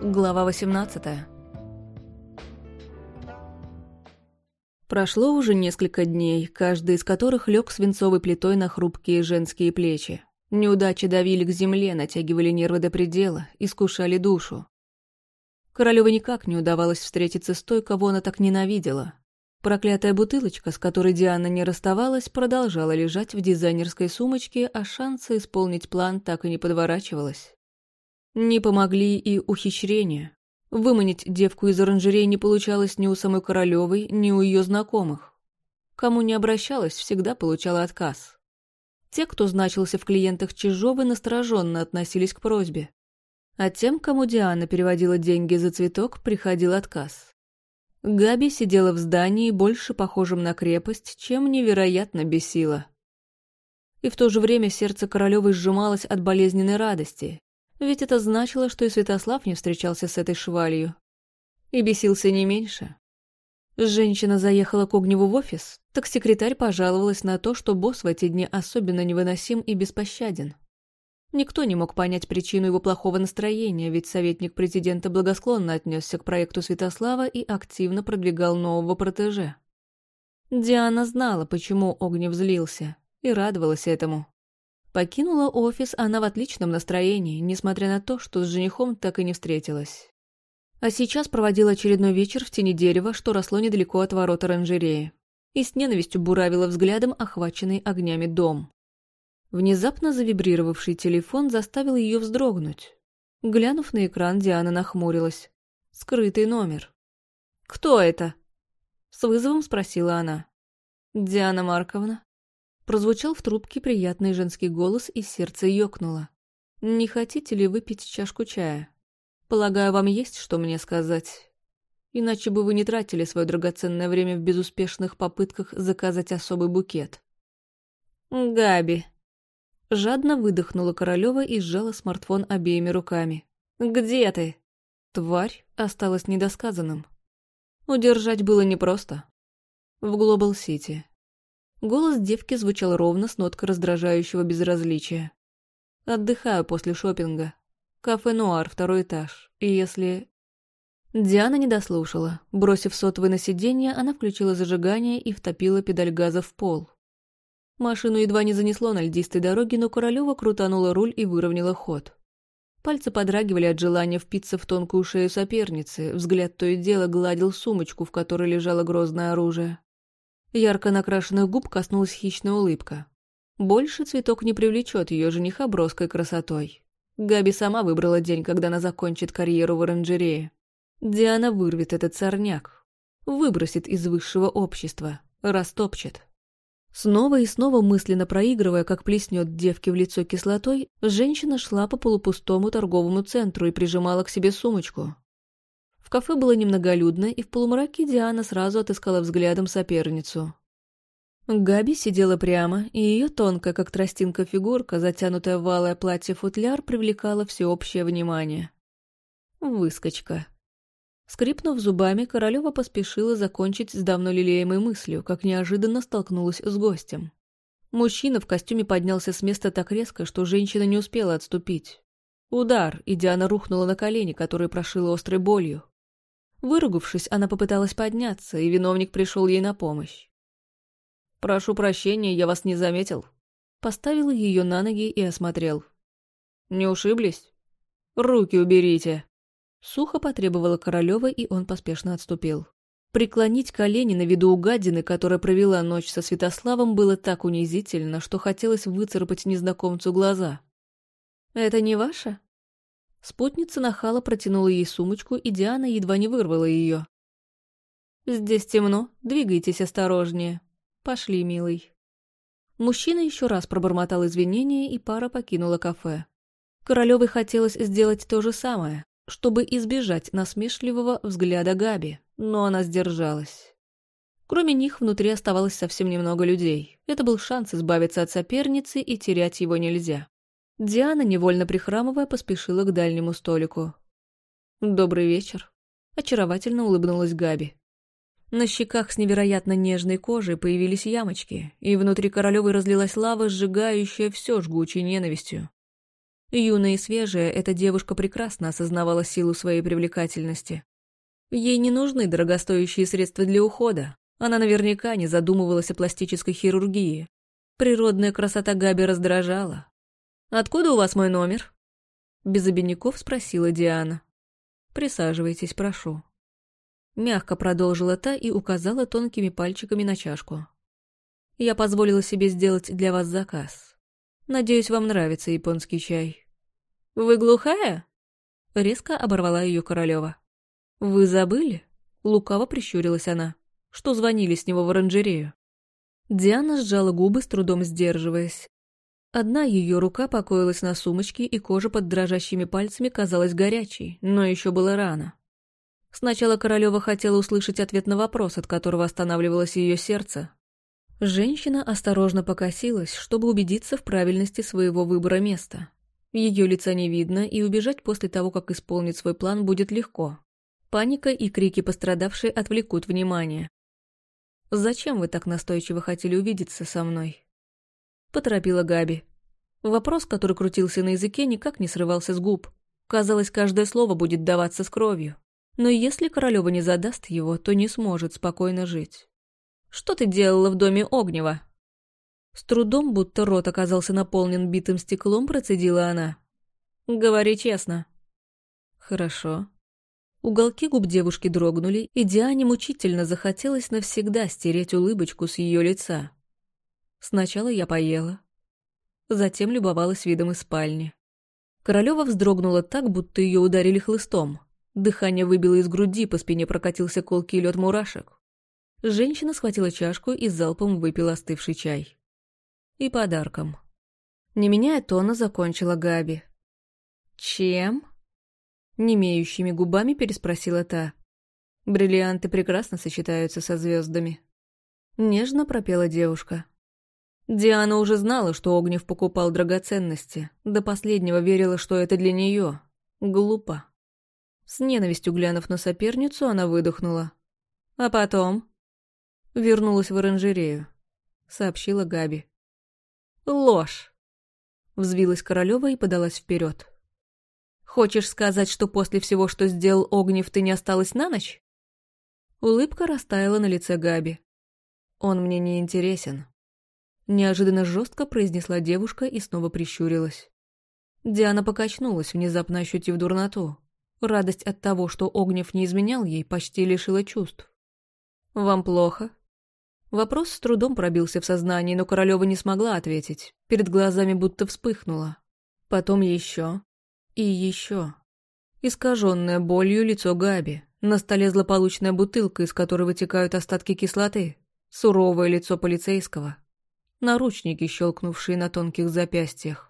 Глава 18 Прошло уже несколько дней, каждый из которых лег свинцовой плитой на хрупкие женские плечи. Неудачи давили к земле, натягивали нервы до предела, искушали душу. Королёве никак не удавалось встретиться с той, кого она так ненавидела. Проклятая бутылочка, с которой Диана не расставалась, продолжала лежать в дизайнерской сумочке, а шансы исполнить план так и не подворачивалась. Не помогли и ухищрения. Выманить девку из оранжереи не получалось ни у самой Королевой, ни у ее знакомых. Кому не обращалась, всегда получала отказ. Те, кто значился в клиентах Чижовой, настороженно относились к просьбе. А тем, кому Диана переводила деньги за цветок, приходил отказ. Габи сидела в здании, больше похожем на крепость, чем невероятно бесила. И в то же время сердце Королевой сжималось от болезненной радости, ведь это значило, что и Святослав не встречался с этой швалью. И бесился не меньше. Женщина заехала к Огневу в офис, так секретарь пожаловалась на то, что босс в эти дни особенно невыносим и беспощаден. Никто не мог понять причину его плохого настроения, ведь советник президента благосклонно отнесся к проекту Святослава и активно продвигал нового протеже. Диана знала, почему Огнев злился, и радовалась этому. Покинула офис она в отличном настроении, несмотря на то, что с женихом так и не встретилась. А сейчас проводила очередной вечер в тени дерева, что росло недалеко от ворот оранжереи, и с ненавистью буравила взглядом охваченный огнями дом. Внезапно завибрировавший телефон заставил ее вздрогнуть. Глянув на экран, Диана нахмурилась. Скрытый номер. «Кто это?» С вызовом спросила она. «Диана Марковна?» Прозвучал в трубке приятный женский голос, и сердце ёкнуло. «Не хотите ли выпить чашку чая? Полагаю, вам есть что мне сказать. Иначе бы вы не тратили свое драгоценное время в безуспешных попытках заказать особый букет». «Габи». Жадно выдохнула Королева и сжала смартфон обеими руками. «Где ты?» Тварь осталась недосказанным. Удержать было непросто. В Глобал-Сити. Голос девки звучал ровно с ноткой раздражающего безразличия. «Отдыхаю после шопинга. Кафе «Нуар», второй этаж. И если...» Диана не дослушала. Бросив сотовый на сиденье, она включила зажигание и втопила педаль газа в пол. Машину едва не занесло на льдистой дороге, но Королева крутанула руль и выровняла ход. Пальцы подрагивали от желания впиться в тонкую шею соперницы, взгляд то и дело гладил сумочку, в которой лежало грозное оружие. Ярко накрашенных губ коснулась хищная улыбка. Больше цветок не привлечет ее жениха броской красотой. Габи сама выбрала день, когда она закончит карьеру в оранжерее. Диана вырвет этот сорняк. Выбросит из высшего общества. Растопчет. Снова и снова мысленно проигрывая, как плеснет девке в лицо кислотой, женщина шла по полупустому торговому центру и прижимала к себе сумочку. В кафе было немноголюдно, и в полумраке Диана сразу отыскала взглядом соперницу. Габи сидела прямо, и ее тонкая, как тростинка фигурка, затянутая в валое платье-футляр, привлекала всеобщее внимание. Выскочка. Скрипнув зубами, Королева поспешила закончить с давно лелеемой мыслью, как неожиданно столкнулась с гостем. Мужчина в костюме поднялся с места так резко, что женщина не успела отступить. Удар, и Диана рухнула на колени, которые прошила острой болью. Выругавшись, она попыталась подняться, и виновник пришел ей на помощь. «Прошу прощения, я вас не заметил». Поставил ее на ноги и осмотрел. «Не ушиблись? Руки уберите!» Сухо потребовала Королева, и он поспешно отступил. Преклонить колени на виду у гадины, которая провела ночь со Святославом, было так унизительно, что хотелось выцарапать незнакомцу глаза. «Это не ваше?» Спутница нахала протянула ей сумочку, и Диана едва не вырвала ее. «Здесь темно, двигайтесь осторожнее. Пошли, милый». Мужчина еще раз пробормотал извинения, и пара покинула кафе. Королевой хотелось сделать то же самое, чтобы избежать насмешливого взгляда Габи, но она сдержалась. Кроме них, внутри оставалось совсем немного людей. Это был шанс избавиться от соперницы, и терять его нельзя. Диана, невольно прихрамывая, поспешила к дальнему столику. «Добрый вечер», — очаровательно улыбнулась Габи. На щеках с невероятно нежной кожей появились ямочки, и внутри Королевой разлилась лава, сжигающая все жгучей ненавистью. Юная и свежая, эта девушка прекрасно осознавала силу своей привлекательности. Ей не нужны дорогостоящие средства для ухода. Она наверняка не задумывалась о пластической хирургии. Природная красота Габи раздражала. «Откуда у вас мой номер?» Без обиняков спросила Диана. «Присаживайтесь, прошу». Мягко продолжила та и указала тонкими пальчиками на чашку. «Я позволила себе сделать для вас заказ. Надеюсь, вам нравится японский чай». «Вы глухая?» Резко оборвала ее Королева. «Вы забыли?» Лукаво прищурилась она. «Что звонили с него в оранжерею?» Диана сжала губы, с трудом сдерживаясь. Одна ее рука покоилась на сумочке, и кожа под дрожащими пальцами казалась горячей, но еще было рано. Сначала Королева хотела услышать ответ на вопрос, от которого останавливалось ее сердце. Женщина осторожно покосилась, чтобы убедиться в правильности своего выбора места. Ее лица не видно, и убежать после того, как исполнит свой план, будет легко. Паника и крики пострадавшей отвлекут внимание. «Зачем вы так настойчиво хотели увидеться со мной?» Поторопила Габи. Вопрос, который крутился на языке, никак не срывался с губ. Казалось, каждое слово будет даваться с кровью. Но если Королева не задаст его, то не сможет спокойно жить. «Что ты делала в доме Огнева?» С трудом, будто рот оказался наполнен битым стеклом, процедила она. «Говори честно». «Хорошо», Уголки губ девушки дрогнули, и Диане мучительно захотелось навсегда стереть улыбочку с ее лица. Сначала я поела. Затем любовалась видом из спальни. Королева вздрогнула так, будто ее ударили хлыстом. Дыхание выбило из груди, по спине прокатился колкий лед мурашек. Женщина схватила чашку и залпом выпила остывший чай. И подарком. Не меняя тона, закончила Габи. «Чем?» Немеющими губами переспросила та. Бриллианты прекрасно сочетаются со звездами. Нежно пропела девушка. Диана уже знала, что Огнев покупал драгоценности. До последнего верила, что это для нее. Глупо. С ненавистью глянув на соперницу, она выдохнула. А потом... Вернулась в оранжерею, сообщила Габи. Ложь. Взвилась Королева и подалась вперед. Хочешь сказать, что после всего, что сделал Огнев, ты не осталась на ночь?» Улыбка растаяла на лице Габи. «Он мне не интересен». Неожиданно жестко произнесла девушка и снова прищурилась. Диана покачнулась, внезапно ощутив дурноту. Радость от того, что Огнев не изменял ей, почти лишила чувств. «Вам плохо?» Вопрос с трудом пробился в сознании, но Королева не смогла ответить. Перед глазами будто вспыхнуло. Потом еще. И еще. Искаженное болью лицо Габи. На столе злополучная бутылка, из которой вытекают остатки кислоты. Суровое лицо полицейского. Наручники, щелкнувшие на тонких запястьях.